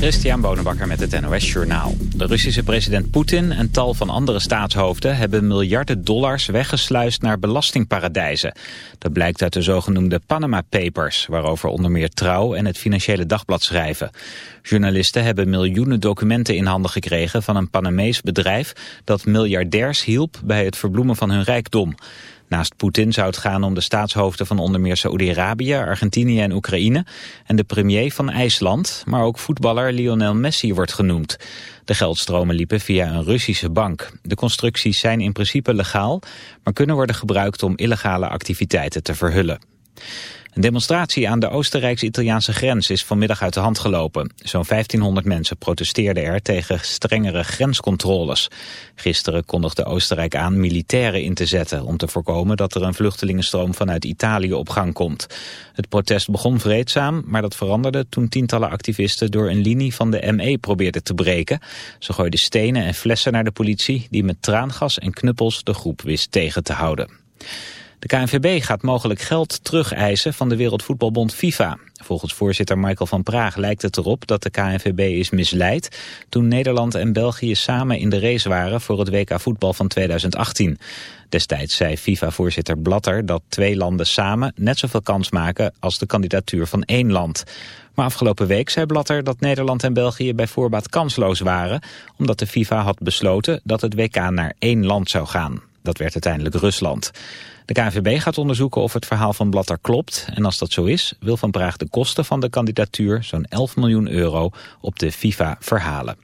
Christian Bonenbakker met het NOS Journaal. De Russische president Poetin en tal van andere staatshoofden... hebben miljarden dollars weggesluist naar belastingparadijzen. Dat blijkt uit de zogenoemde Panama Papers... waarover onder meer Trouw en het Financiële Dagblad schrijven. Journalisten hebben miljoenen documenten in handen gekregen... van een Panamees bedrijf dat miljardairs hielp bij het verbloemen van hun rijkdom. Naast Poetin zou het gaan om de staatshoofden van onder meer Saoedi-Arabië, Argentinië en Oekraïne en de premier van IJsland, maar ook voetballer Lionel Messi wordt genoemd. De geldstromen liepen via een Russische bank. De constructies zijn in principe legaal, maar kunnen worden gebruikt om illegale activiteiten te verhullen. Een demonstratie aan de Oostenrijks-Italiaanse grens is vanmiddag uit de hand gelopen. Zo'n 1500 mensen protesteerden er tegen strengere grenscontroles. Gisteren kondigde Oostenrijk aan militairen in te zetten... om te voorkomen dat er een vluchtelingenstroom vanuit Italië op gang komt. Het protest begon vreedzaam, maar dat veranderde toen tientallen activisten... door een linie van de ME probeerden te breken. Ze gooiden stenen en flessen naar de politie... die met traangas en knuppels de groep wist tegen te houden. De KNVB gaat mogelijk geld terugeisen van de Wereldvoetbalbond FIFA. Volgens voorzitter Michael van Praag lijkt het erop dat de KNVB is misleid... toen Nederland en België samen in de race waren voor het WK voetbal van 2018. Destijds zei FIFA-voorzitter Blatter dat twee landen samen net zoveel kans maken als de kandidatuur van één land. Maar afgelopen week zei Blatter dat Nederland en België bij voorbaat kansloos waren... omdat de FIFA had besloten dat het WK naar één land zou gaan. Dat werd uiteindelijk Rusland. De KNVB gaat onderzoeken of het verhaal van Blatter klopt. En als dat zo is, wil Van Praag de kosten van de kandidatuur, zo'n 11 miljoen euro, op de FIFA verhalen.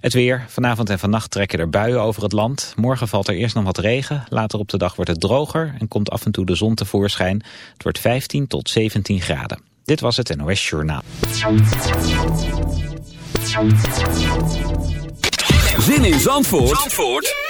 Het weer. Vanavond en vannacht trekken er buien over het land. Morgen valt er eerst nog wat regen. Later op de dag wordt het droger en komt af en toe de zon tevoorschijn. Het wordt 15 tot 17 graden. Dit was het NOS Journaal. Zin in Zandvoort, Zandvoort?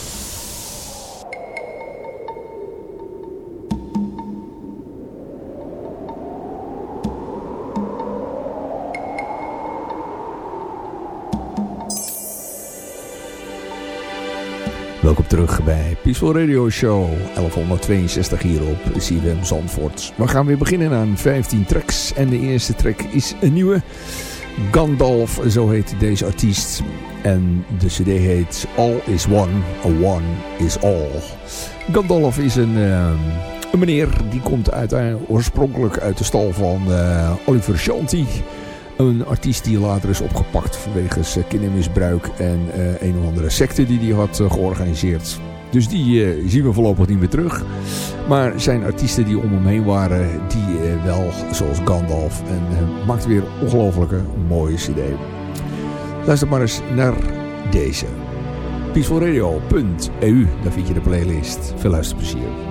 Welkom terug bij Peaceful Radio Show 1162 hier op CWM Zandvoort. We gaan weer beginnen aan 15 tracks en de eerste track is een nieuwe... Gandalf, zo heet deze artiest. En de cd heet All is One, One is All. Gandalf is een, uh, een meneer die komt uiteindelijk oorspronkelijk uit de stal van uh, Oliver Shanti. Een artiest die later is opgepakt vanwege kindermisbruik en uh, een of andere secte die hij had georganiseerd. Dus die uh, zien we voorlopig niet meer terug. Maar zijn artiesten die om hem heen waren, die wel, zoals Gandalf. En uh, maakt weer ongelofelijke mooie cd. Luister maar eens naar deze. Peacefulradio.eu, daar vind je de playlist. Veel luisterplezier.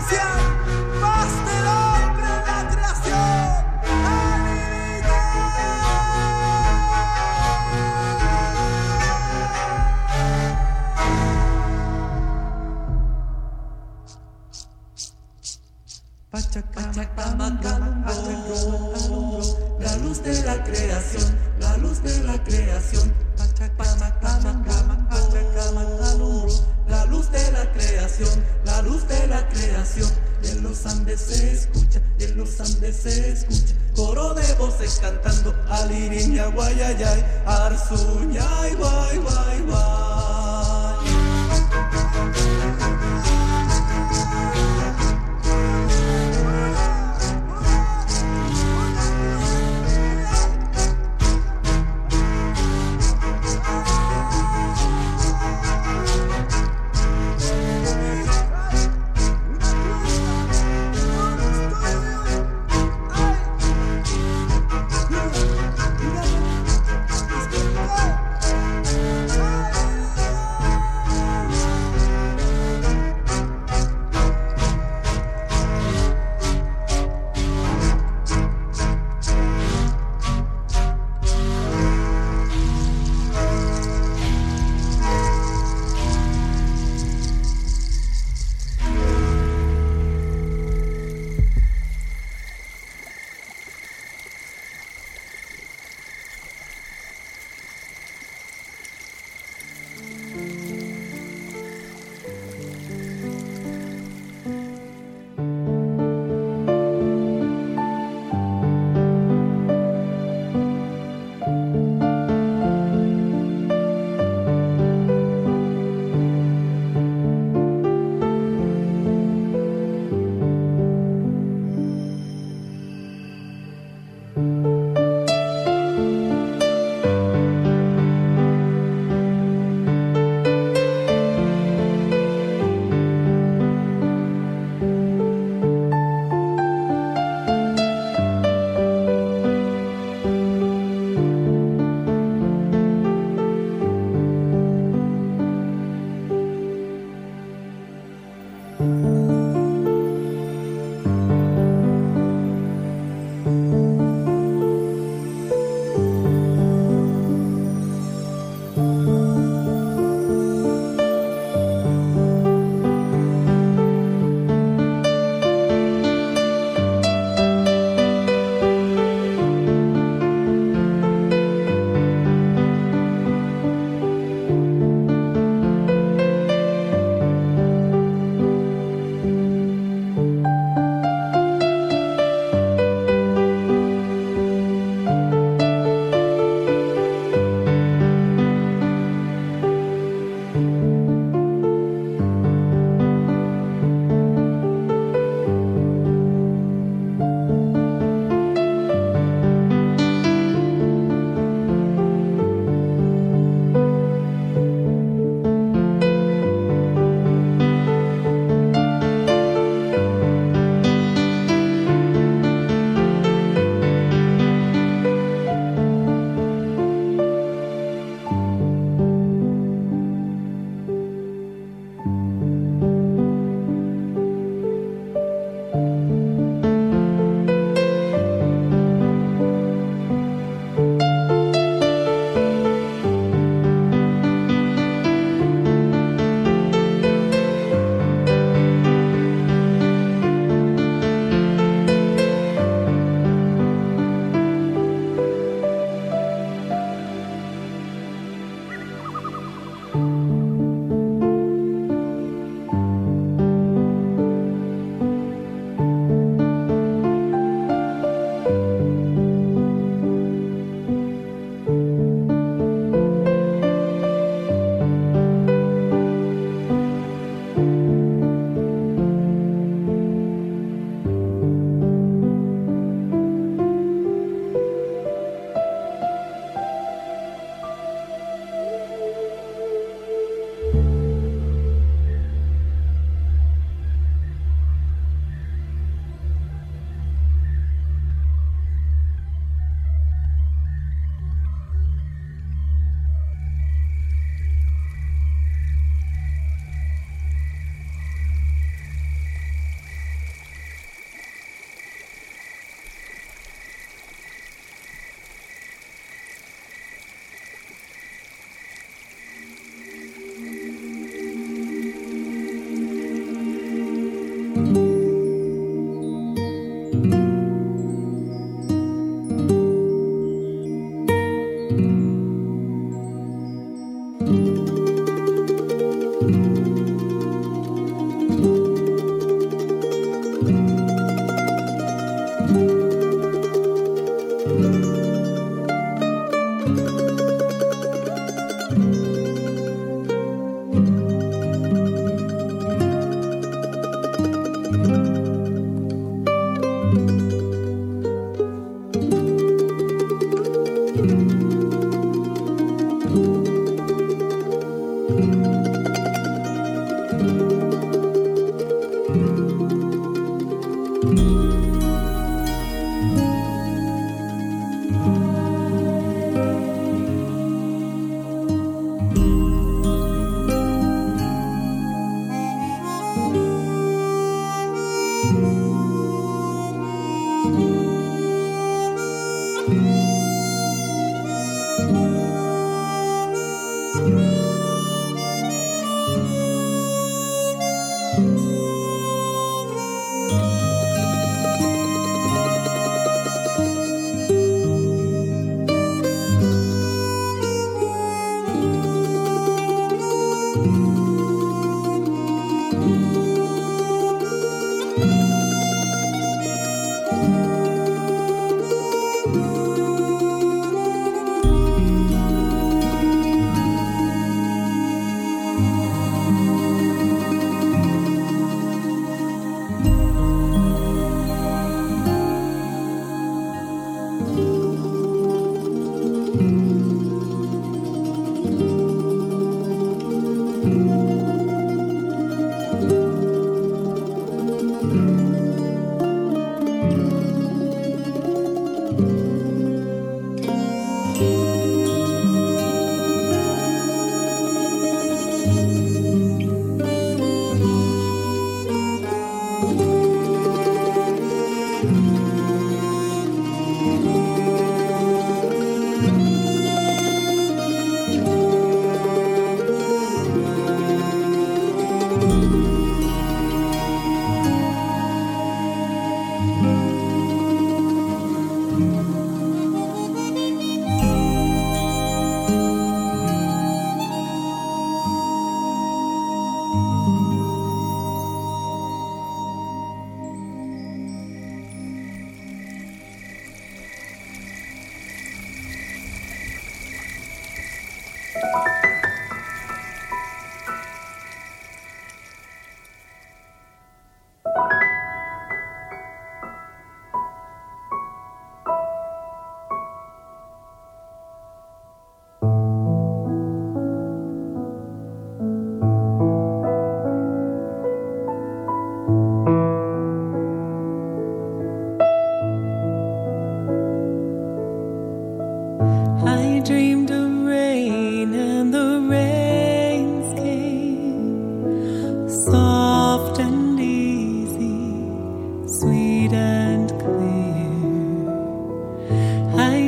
ciencia más del hombre en la creación adivina. La luz de la creación, la luz de la creación. guayayay, arzuñay, guay, guay.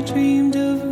dreamed of